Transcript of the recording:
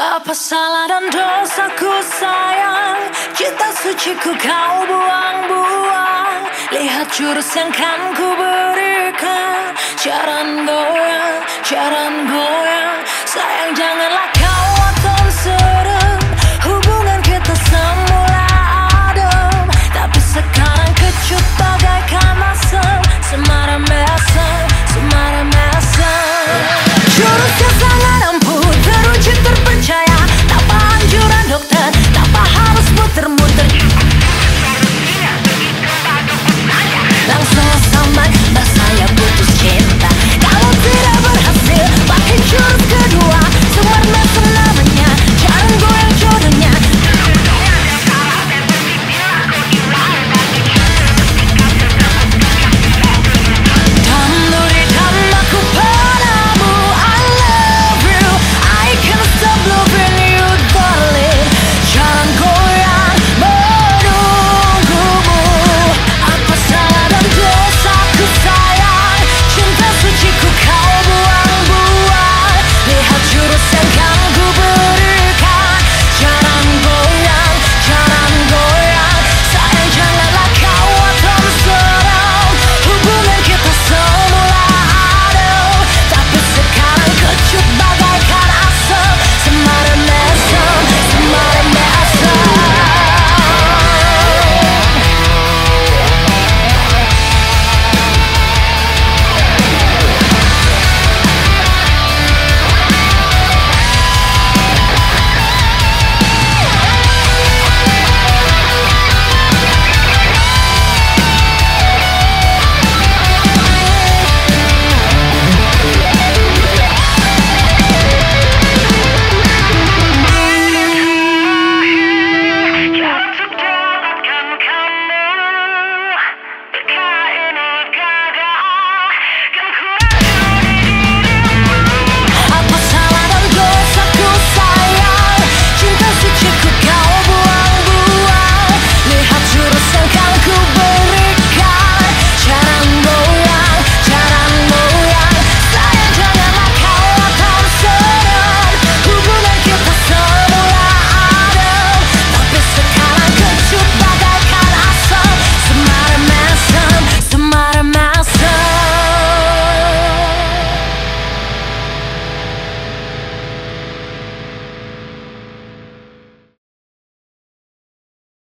Apa salah dan dosaku sayang. Cinta suciku kau buang-buang. Lihat jurus yang kan ku berikan. Jangan goyang, cara